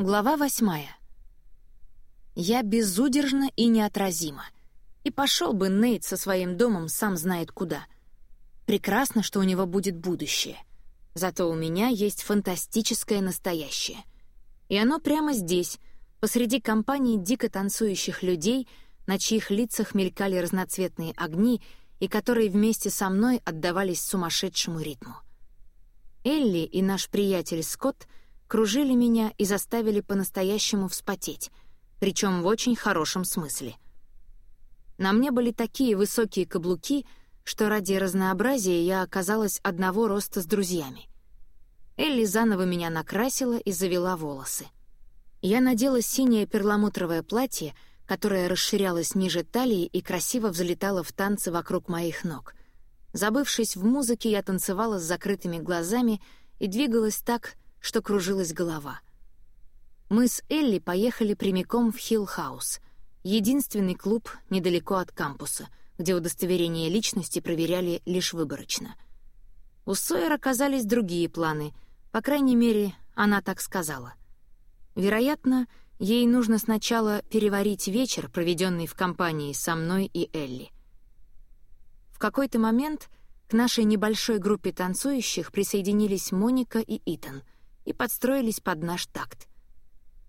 Глава восьмая. Я безудержна и неотразима. И пошел бы Нейт со своим домом сам знает куда. Прекрасно, что у него будет будущее. Зато у меня есть фантастическое настоящее. И оно прямо здесь, посреди компании дико танцующих людей, на чьих лицах мелькали разноцветные огни и которые вместе со мной отдавались сумасшедшему ритму. Элли и наш приятель Скотт кружили меня и заставили по-настоящему вспотеть, причем в очень хорошем смысле. На мне были такие высокие каблуки, что ради разнообразия я оказалась одного роста с друзьями. Элли заново меня накрасила и завела волосы. Я надела синее перламутровое платье, которое расширялось ниже талии и красиво взлетало в танцы вокруг моих ног. Забывшись в музыке, я танцевала с закрытыми глазами и двигалась так, что кружилась голова. Мы с Элли поехали прямиком в Хилл-хаус, единственный клуб недалеко от кампуса, где удостоверение личности проверяли лишь выборочно. У Сойер оказались другие планы, по крайней мере, она так сказала. Вероятно, ей нужно сначала переварить вечер, проведенный в компании со мной и Элли. В какой-то момент к нашей небольшой группе танцующих присоединились Моника и Итан — и подстроились под наш такт.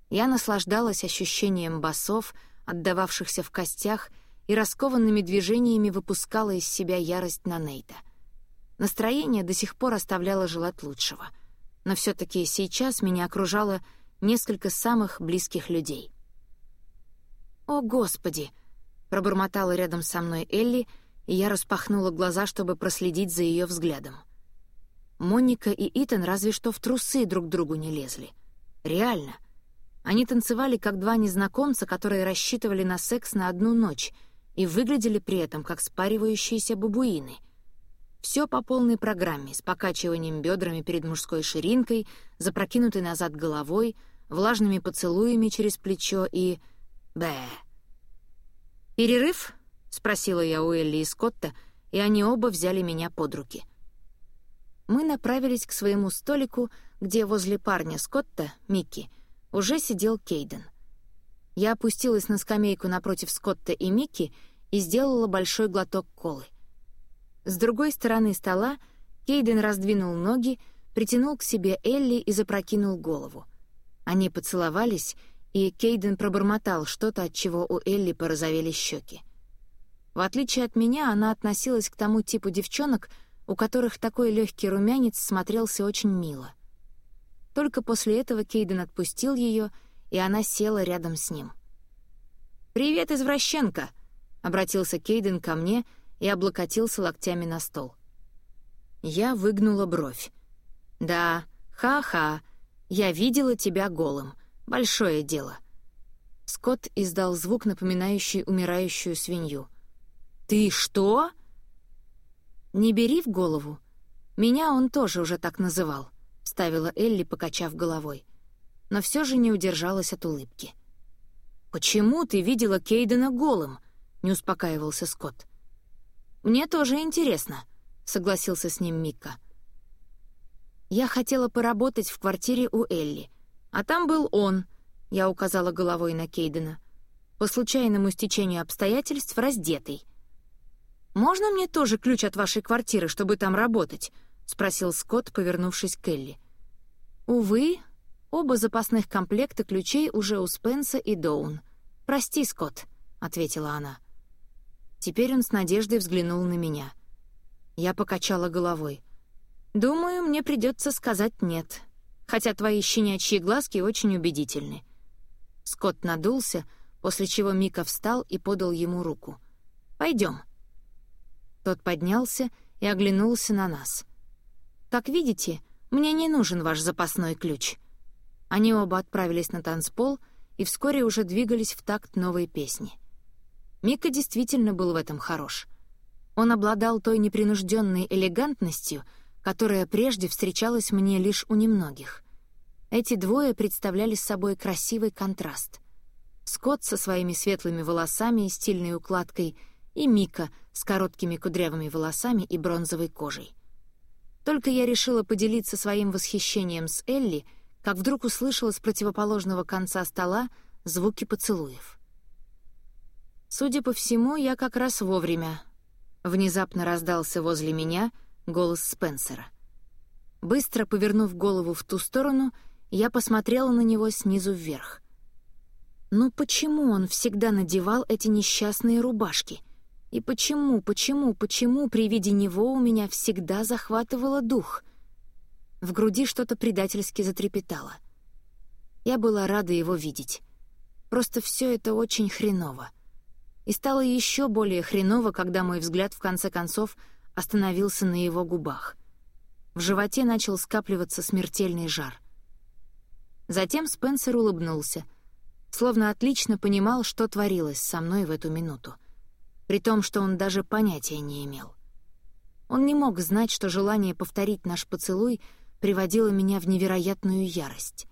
Я наслаждалась ощущением басов, отдававшихся в костях, и раскованными движениями выпускала из себя ярость на Нейта. Настроение до сих пор оставляло желать лучшего. Но все таки сейчас меня окружало несколько самых близких людей. «О, Господи!» — пробормотала рядом со мной Элли, и я распахнула глаза, чтобы проследить за ее взглядом — Моника и Итан разве что в трусы друг другу не лезли. Реально. Они танцевали как два незнакомца, которые рассчитывали на секс на одну ночь и выглядели при этом как спаривающиеся бабуины. Все по полной программе, с покачиванием бедрами перед мужской ширинкой, запрокинутой назад головой, влажными поцелуями через плечо и... Бэ. «Перерыв?» — спросила я у Элли и Скотта, и они оба взяли меня под руки — мы направились к своему столику, где возле парня Скотта, Микки, уже сидел Кейден. Я опустилась на скамейку напротив Скотта и Микки и сделала большой глоток колы. С другой стороны стола Кейден раздвинул ноги, притянул к себе Элли и запрокинул голову. Они поцеловались, и Кейден пробормотал что-то, от чего у Элли порозовели щеки. В отличие от меня, она относилась к тому типу девчонок, у которых такой легкий румянец смотрелся очень мило. Только после этого Кейден отпустил ее, и она села рядом с ним. «Привет, извращенка!» — обратился Кейден ко мне и облокотился локтями на стол. Я выгнула бровь. «Да, ха-ха, я видела тебя голым. Большое дело». Скотт издал звук, напоминающий умирающую свинью. «Ты что?» «Не бери в голову. Меня он тоже уже так называл», — ставила Элли, покачав головой. Но все же не удержалась от улыбки. «Почему ты видела Кейдена голым?» — не успокаивался Скотт. «Мне тоже интересно», — согласился с ним Микка. «Я хотела поработать в квартире у Элли, а там был он», — я указала головой на Кейдена, «по случайному стечению обстоятельств раздетый. «Можно мне тоже ключ от вашей квартиры, чтобы там работать?» — спросил Скотт, повернувшись к Элли. «Увы, оба запасных комплекта ключей уже у Спенса и Доун. Прости, Скотт», — ответила она. Теперь он с надеждой взглянул на меня. Я покачала головой. «Думаю, мне придется сказать «нет», хотя твои щенячьи глазки очень убедительны». Скотт надулся, после чего Мика встал и подал ему руку. «Пойдем». Тот поднялся и оглянулся на нас. «Как видите, мне не нужен ваш запасной ключ». Они оба отправились на танцпол и вскоре уже двигались в такт новой песни. Мика действительно был в этом хорош. Он обладал той непринужденной элегантностью, которая прежде встречалась мне лишь у немногих. Эти двое представляли собой красивый контраст. Скотт со своими светлыми волосами и стильной укладкой — и Мика с короткими кудрявыми волосами и бронзовой кожей. Только я решила поделиться своим восхищением с Элли, как вдруг услышала с противоположного конца стола звуки поцелуев. Судя по всему, я как раз вовремя. Внезапно раздался возле меня голос Спенсера. Быстро повернув голову в ту сторону, я посмотрела на него снизу вверх. Ну почему он всегда надевал эти несчастные рубашки? И почему, почему, почему при виде него у меня всегда захватывало дух? В груди что-то предательски затрепетало. Я была рада его видеть. Просто все это очень хреново. И стало еще более хреново, когда мой взгляд в конце концов остановился на его губах. В животе начал скапливаться смертельный жар. Затем Спенсер улыбнулся, словно отлично понимал, что творилось со мной в эту минуту, при том, что он даже понятия не имел. Он не мог знать, что желание повторить наш поцелуй приводило меня в невероятную ярость.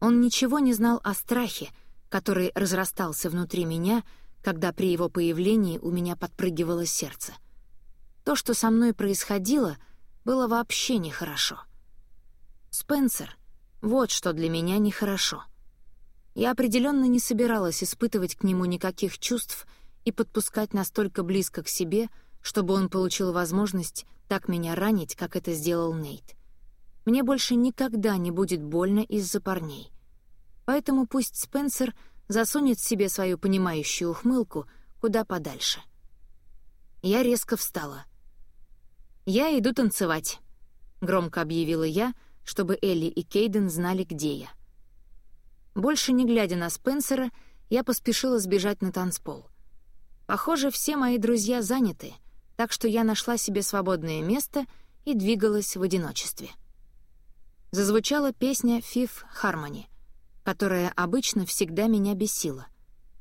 Он ничего не знал о страхе, который разрастался внутри меня, когда при его появлении у меня подпрыгивало сердце. То, что со мной происходило, было вообще нехорошо. Спенсер — вот что для меня нехорошо. Я определенно не собиралась испытывать к нему никаких чувств и подпускать настолько близко к себе, чтобы он получил возможность так меня ранить, как это сделал Нейт. Мне больше никогда не будет больно из-за парней. Поэтому пусть Спенсер засунет себе свою понимающую ухмылку куда подальше. Я резко встала. «Я иду танцевать», — громко объявила я, чтобы Элли и Кейден знали, где я. Больше не глядя на Спенсера, я поспешила сбежать на танцпол. Похоже, все мои друзья заняты, так что я нашла себе свободное место и двигалась в одиночестве. Зазвучала песня «Фиф Хармони», которая обычно всегда меня бесила.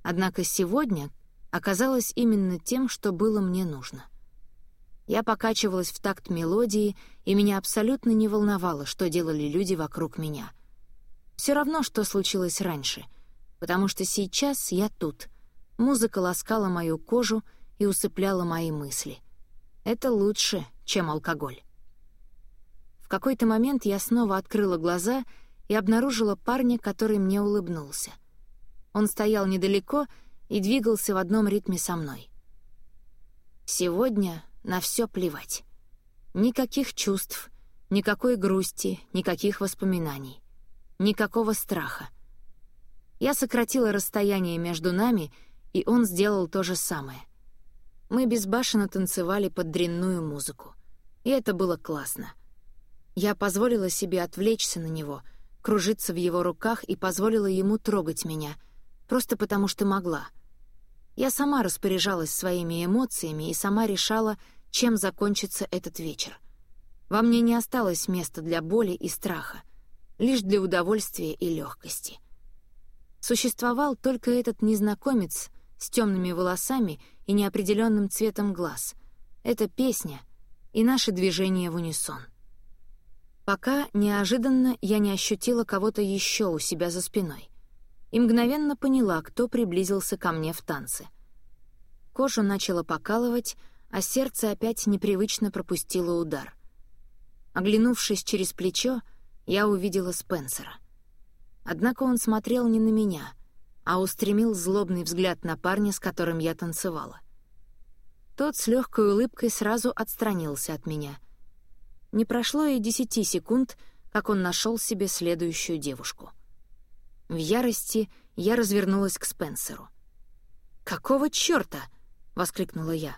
Однако сегодня оказалась именно тем, что было мне нужно. Я покачивалась в такт мелодии, и меня абсолютно не волновало, что делали люди вокруг меня. Все равно, что случилось раньше, потому что сейчас я тут. Музыка ласкала мою кожу и усыпляла мои мысли. Это лучше, чем алкоголь. В какой-то момент я снова открыла глаза — и обнаружила парня, который мне улыбнулся. Он стоял недалеко и двигался в одном ритме со мной. Сегодня на все плевать. Никаких чувств, никакой грусти, никаких воспоминаний, никакого страха. Я сократила расстояние между нами, и он сделал то же самое. Мы безбашенно танцевали под дрянную музыку. И это было классно. Я позволила себе отвлечься на него — кружиться в его руках и позволила ему трогать меня, просто потому что могла. Я сама распоряжалась своими эмоциями и сама решала, чем закончится этот вечер. Во мне не осталось места для боли и страха, лишь для удовольствия и легкости. Существовал только этот незнакомец с темными волосами и неопределенным цветом глаз. Это песня и наши движения в унисон — пока неожиданно я не ощутила кого-то еще у себя за спиной и мгновенно поняла, кто приблизился ко мне в танце. Кожу начало покалывать, а сердце опять непривычно пропустило удар. Оглянувшись через плечо, я увидела Спенсера. Однако он смотрел не на меня, а устремил злобный взгляд на парня, с которым я танцевала. Тот с легкой улыбкой сразу отстранился от меня — не прошло и десяти секунд, как он нашел себе следующую девушку. В ярости я развернулась к Спенсеру. «Какого чёрта?» — воскликнула я.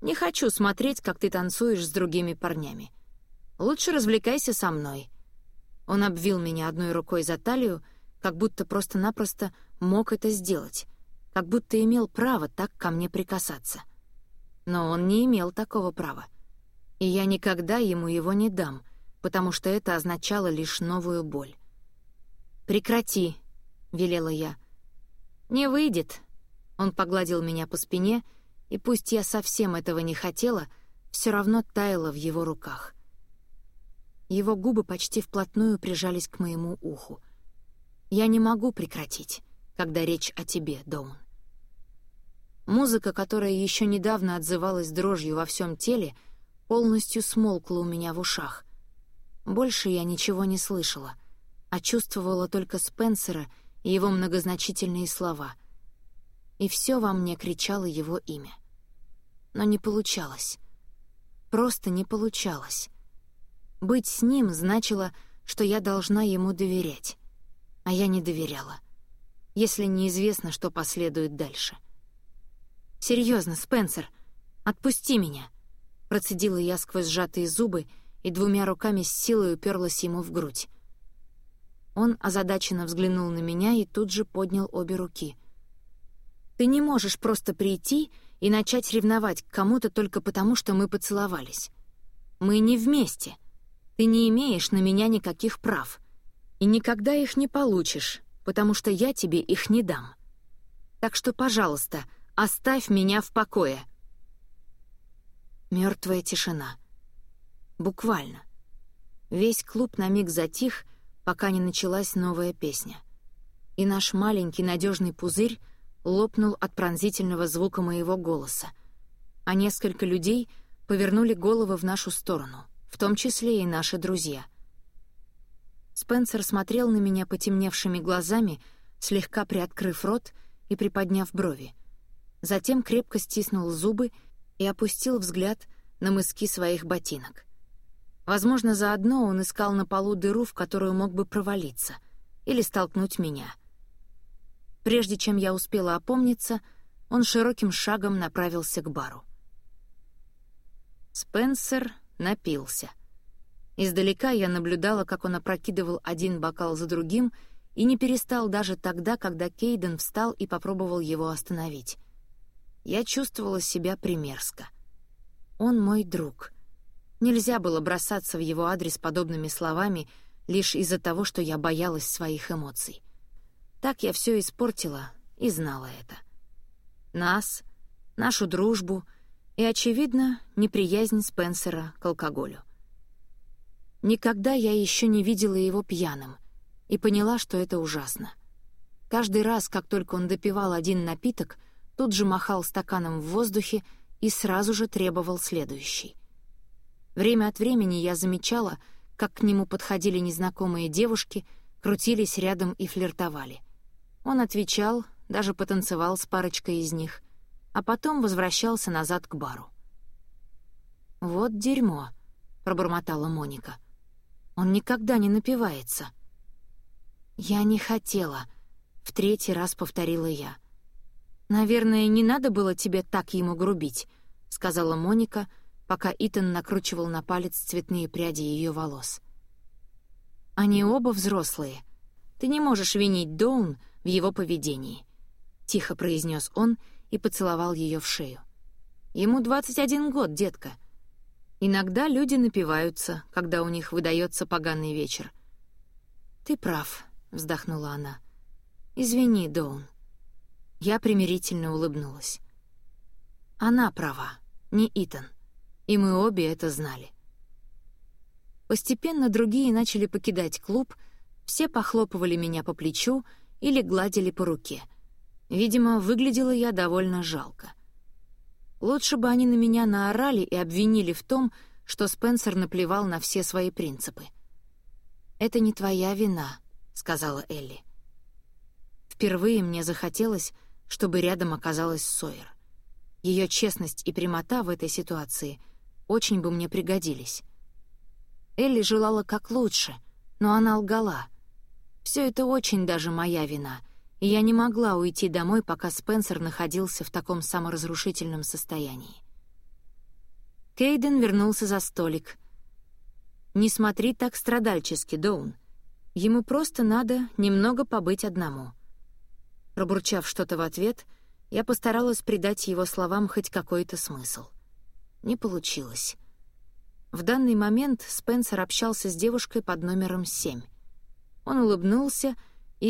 «Не хочу смотреть, как ты танцуешь с другими парнями. Лучше развлекайся со мной». Он обвил меня одной рукой за талию, как будто просто-напросто мог это сделать, как будто имел право так ко мне прикасаться. Но он не имел такого права и я никогда ему его не дам, потому что это означало лишь новую боль. «Прекрати», — велела я. «Не выйдет». Он погладил меня по спине, и пусть я совсем этого не хотела, все равно таяла в его руках. Его губы почти вплотную прижались к моему уху. «Я не могу прекратить, когда речь о тебе, Доун». Музыка, которая еще недавно отзывалась дрожью во всем теле, — полностью смолкла у меня в ушах. Больше я ничего не слышала, а чувствовала только Спенсера и его многозначительные слова. И все во мне кричало его имя. Но не получалось. Просто не получалось. Быть с ним значило, что я должна ему доверять. А я не доверяла. Если неизвестно, что последует дальше. Серьезно, Спенсер, отпусти меня!» Процедила я сквозь сжатые зубы и двумя руками с силой уперлась ему в грудь. Он озадаченно взглянул на меня и тут же поднял обе руки. «Ты не можешь просто прийти и начать ревновать к кому-то только потому, что мы поцеловались. Мы не вместе. Ты не имеешь на меня никаких прав. И никогда их не получишь, потому что я тебе их не дам. Так что, пожалуйста, оставь меня в покое». Мертвая тишина. Буквально. Весь клуб на миг затих, пока не началась новая песня. И наш маленький надежный пузырь лопнул от пронзительного звука моего голоса, а несколько людей повернули головы в нашу сторону, в том числе и наши друзья. Спенсер смотрел на меня потемневшими глазами, слегка приоткрыв рот и приподняв брови. Затем крепко стиснул зубы и опустил взгляд на мыски своих ботинок. Возможно, заодно он искал на полу дыру, в которую мог бы провалиться, или столкнуть меня — Прежде чем я успела опомниться, он широким шагом направился к бару. Спенсер напился. Издалека я наблюдала, как он опрокидывал один бокал за другим и не перестал даже тогда, когда Кейден встал и попробовал его остановить. Я чувствовала себя примерзко. Он мой друг. Нельзя было бросаться в его адрес подобными словами лишь из-за того, что я боялась своих эмоций. Так я все испортила и знала это. Нас, нашу дружбу и, очевидно, неприязнь Спенсера к алкоголю. Никогда я еще не видела его пьяным и поняла, что это ужасно. Каждый раз, как только он допивал один напиток, тут же махал стаканом в воздухе и сразу же требовал следующий. Время от времени я замечала, как к нему подходили незнакомые девушки, крутились рядом и флиртовали — он отвечал, даже потанцевал с парочкой из них, а потом возвращался назад к бару. «Вот дерьмо», — пробормотала Моника. «Он никогда не напивается». «Я не хотела», — в третий раз повторила я. «Наверное, не надо было тебе так ему грубить», — сказала Моника, пока Итан накручивал на палец цветные пряди ее волос. «Они оба взрослые. Ты не можешь винить Доун в его поведении», — тихо произнес он и поцеловал ее в шею. «Ему 21 год, детка. Иногда люди напиваются, когда у них выдается поганый вечер». «Ты прав», — вздохнула она. «Извини, Доун». Я примирительно улыбнулась. Она права, не Итан. И мы обе это знали. Постепенно другие начали покидать клуб, все похлопывали меня по плечу — или гладили по руке. Видимо, выглядела я довольно жалко. Лучше бы они на меня наорали и обвинили в том, что Спенсер наплевал на все свои принципы. «Это не твоя вина», — сказала Элли. Впервые мне захотелось, чтобы рядом оказалась Сойер. Ее честность и прямота в этой ситуации очень бы мне пригодились. Элли желала как лучше, но она лгала — все это очень даже моя вина, и я не могла уйти домой, пока Спенсер находился в таком саморазрушительном состоянии. Кейден вернулся за столик. «Не смотри так страдальчески, Доун. Ему просто надо немного побыть одному». Пробурчав что-то в ответ, я постаралась придать его словам хоть какой-то смысл. Не получилось. В данный момент Спенсер общался с девушкой под номером семь. Он улыбнулся и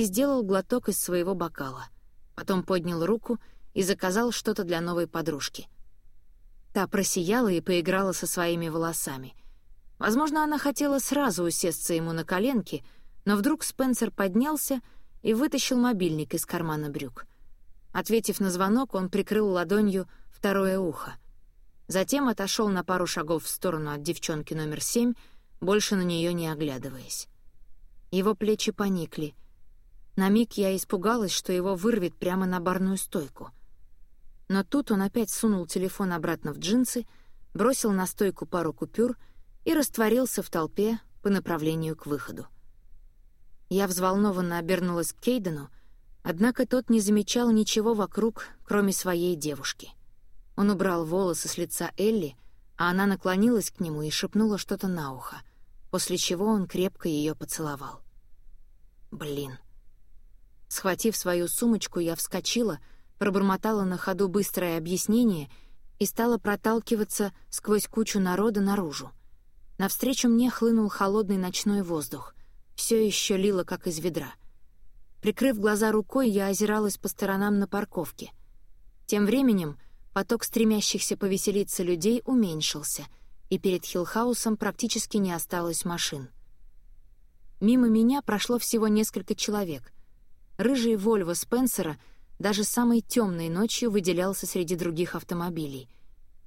сделал глоток из своего бокала. Потом поднял руку и заказал что-то для новой подружки. Та просияла и поиграла со своими волосами. Возможно, она хотела сразу усесться ему на коленки, но вдруг Спенсер поднялся и вытащил мобильник из кармана брюк. Ответив на звонок, он прикрыл ладонью второе ухо. Затем отошел на пару шагов в сторону от девчонки номер семь, больше на нее не оглядываясь. Его плечи поникли. На миг я испугалась, что его вырвет прямо на барную стойку. Но тут он опять сунул телефон обратно в джинсы, бросил на стойку пару купюр и растворился в толпе по направлению к выходу. Я взволнованно обернулась к Кейдену, однако тот не замечал ничего вокруг, кроме своей девушки. Он убрал волосы с лица Элли, а она наклонилась к нему и шепнула что-то на ухо, после чего он крепко ее поцеловал. Блин. Схватив свою сумочку, я вскочила, пробормотала на ходу быстрое объяснение и стала проталкиваться сквозь кучу народа наружу. Навстречу мне хлынул холодный ночной воздух все еще лило, как из ведра. Прикрыв глаза рукой, я озиралась по сторонам на парковке. Тем временем поток стремящихся повеселиться людей уменьшился, и перед Хиллхаусом практически не осталось машин. Мимо меня прошло всего несколько человек. Рыжий Вольво Спенсера даже самой темной ночью выделялся среди других автомобилей,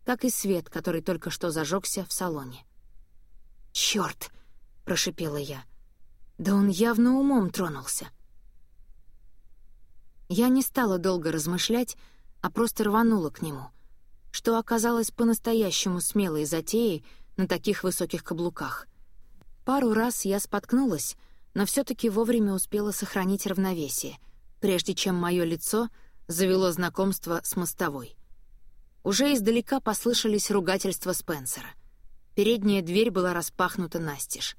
как и свет, который только что зажегся в салоне. «Чёрт!» — прошипела я — да он явно умом тронулся. Я не стала долго размышлять, а просто рванула к нему, что оказалось по-настоящему смелой затеей на таких высоких каблуках. Пару раз я споткнулась, но все таки вовремя успела сохранить равновесие, прежде чем мое лицо завело знакомство с мостовой. Уже издалека послышались ругательства Спенсера. Передняя дверь была распахнута настежь.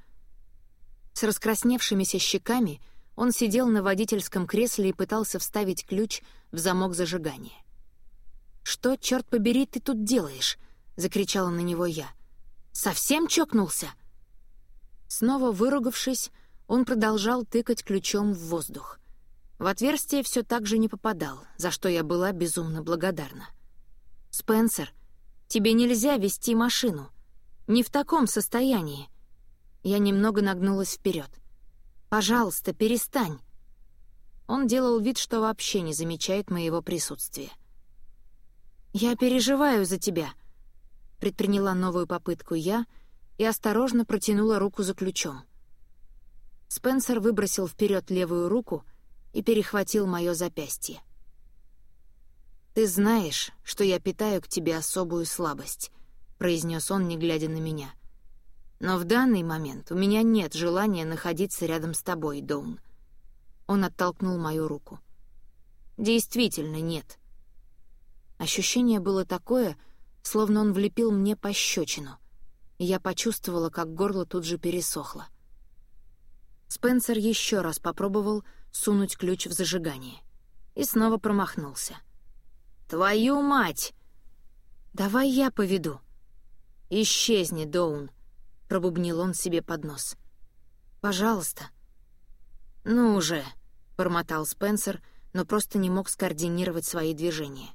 С раскрасневшимися щеками он сидел на водительском кресле и пытался вставить ключ в замок зажигания. «Что, черт побери, ты тут делаешь?» — закричала на него я. «Совсем чокнулся?» Снова выругавшись, он продолжал тыкать ключом в воздух. В отверстие все так же не попадал, за что я была безумно благодарна. «Спенсер, тебе нельзя вести машину. Не в таком состоянии. Я немного нагнулась вперед. «Пожалуйста, перестань!» Он делал вид, что вообще не замечает моего присутствия. «Я переживаю за тебя», — предприняла новую попытку я и осторожно протянула руку за ключом. Спенсер выбросил вперед левую руку и перехватил мое запястье. «Ты знаешь, что я питаю к тебе особую слабость», — произнес он, не глядя на меня — но в данный момент у меня нет желания находиться рядом с тобой, Доун. Он оттолкнул мою руку. Действительно нет. Ощущение было такое, словно он влепил мне пощечину, и я почувствовала, как горло тут же пересохло. Спенсер еще раз попробовал сунуть ключ в зажигание и снова промахнулся. «Твою мать!» «Давай я поведу». «Исчезни, Доун», — пробубнил он себе под нос. «Пожалуйста». «Ну уже», — бормотал Спенсер, но просто не мог скоординировать свои движения.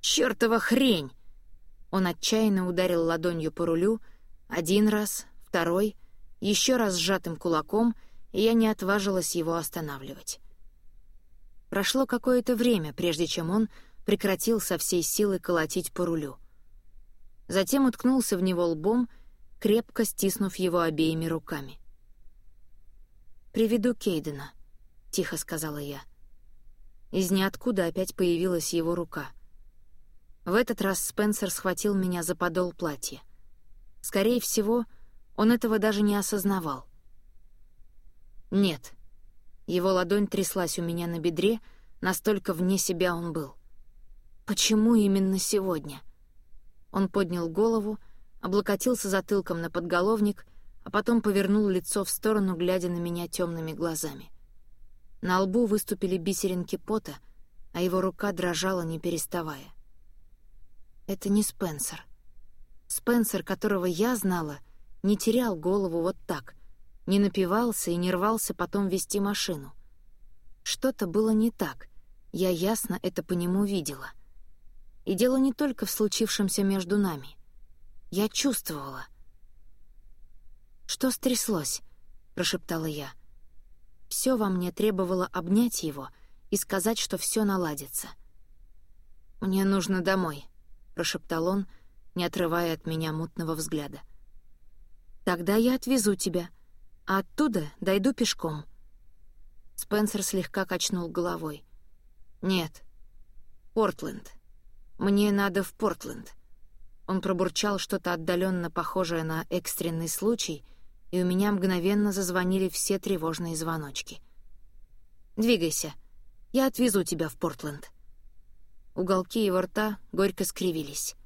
«Чёртова хрень!» Он отчаянно ударил ладонью по рулю, один раз, второй, еще раз сжатым кулаком, и я не отважилась его останавливать. Прошло какое-то время, прежде чем он прекратил со всей силы колотить по рулю. Затем уткнулся в него лбом крепко стиснув его обеими руками. «Приведу Кейдена», — тихо сказала я. Из ниоткуда опять появилась его рука. В этот раз Спенсер схватил меня за подол платья. Скорее всего, он этого даже не осознавал. «Нет». Его ладонь тряслась у меня на бедре, настолько вне себя он был. «Почему именно сегодня?» Он поднял голову, облокотился затылком на подголовник, а потом повернул лицо в сторону, глядя на меня темными глазами. На лбу выступили бисеринки пота, а его рука дрожала, не переставая. Это не Спенсер. Спенсер, которого я знала, не терял голову вот так, не напивался и не рвался потом вести машину. Что-то было не так, я ясно это по нему видела. И дело не только в случившемся между нами — я чувствовала. «Что стряслось?» — прошептала я. Все во мне требовало обнять его и сказать, что все наладится. «Мне нужно домой», — прошептал он, не отрывая от меня мутного взгляда. «Тогда я отвезу тебя». А оттуда дойду пешком». Спенсер слегка качнул головой. «Нет. Портленд. Мне надо в Портленд». Он пробурчал что-то отдаленно похожее на экстренный случай, и у меня мгновенно зазвонили все тревожные звоночки. «Двигайся. Я отвезу тебя в Портленд». Уголки его рта горько скривились.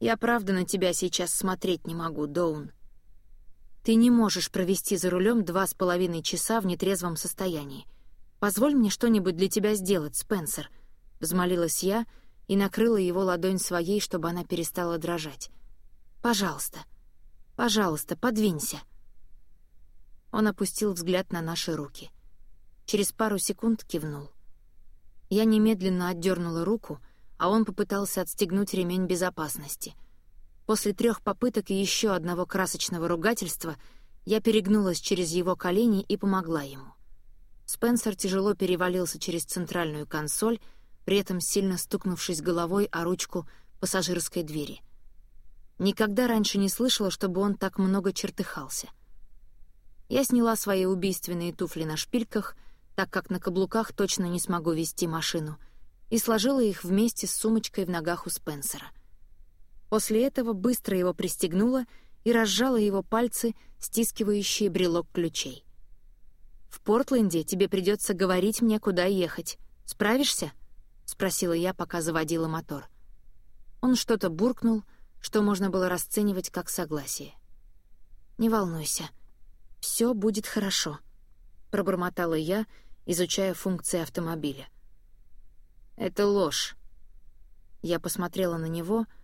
«Я правда на тебя сейчас смотреть не могу, Доун. Ты не можешь провести за рулем два с половиной часа в нетрезвом состоянии. Позволь мне что-нибудь для тебя сделать, Спенсер», — взмолилась я и накрыла его ладонь своей, чтобы она перестала дрожать. «Пожалуйста, пожалуйста, подвинься». Он опустил взгляд на наши руки. Через пару секунд кивнул. Я немедленно отдернула руку, а он попытался отстегнуть ремень безопасности — После трех попыток и еще одного красочного ругательства я перегнулась через его колени и помогла ему. Спенсер тяжело перевалился через центральную консоль, при этом сильно стукнувшись головой о ручку пассажирской двери. Никогда раньше не слышала, чтобы он так много чертыхался. Я сняла свои убийственные туфли на шпильках, так как на каблуках точно не смогу вести машину, и сложила их вместе с сумочкой в ногах у Спенсера — После этого быстро его пристегнула и разжала его пальцы, стискивающие брелок ключей. «В Портленде тебе придется говорить мне, куда ехать. Справишься?» — спросила я, пока заводила мотор. Он что-то буркнул, что можно было расценивать как согласие. «Не волнуйся, все будет хорошо», — пробормотала я, изучая функции автомобиля. «Это ложь». Я посмотрела на него —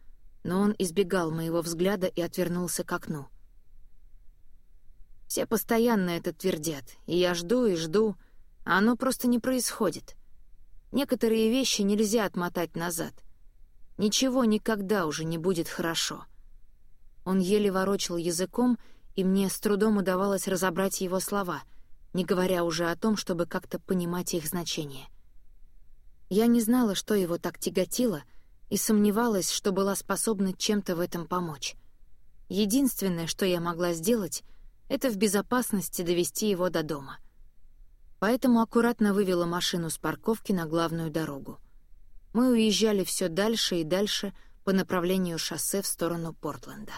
но он избегал моего взгляда и отвернулся к окну. Все постоянно это твердят, и я жду и жду, а оно просто не происходит. Некоторые вещи нельзя отмотать назад. Ничего никогда уже не будет хорошо. Он еле ворочал языком, и мне с трудом удавалось разобрать его слова, не говоря уже о том, чтобы как-то понимать их значение. Я не знала, что его так тяготило — и сомневалась, что была способна чем-то в этом помочь. Единственное, что я могла сделать, это в безопасности довести его до дома. Поэтому аккуратно вывела машину с парковки на главную дорогу. Мы уезжали все дальше и дальше по направлению шоссе в сторону Портленда.